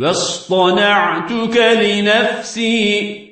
واصطنعتك لنفسي.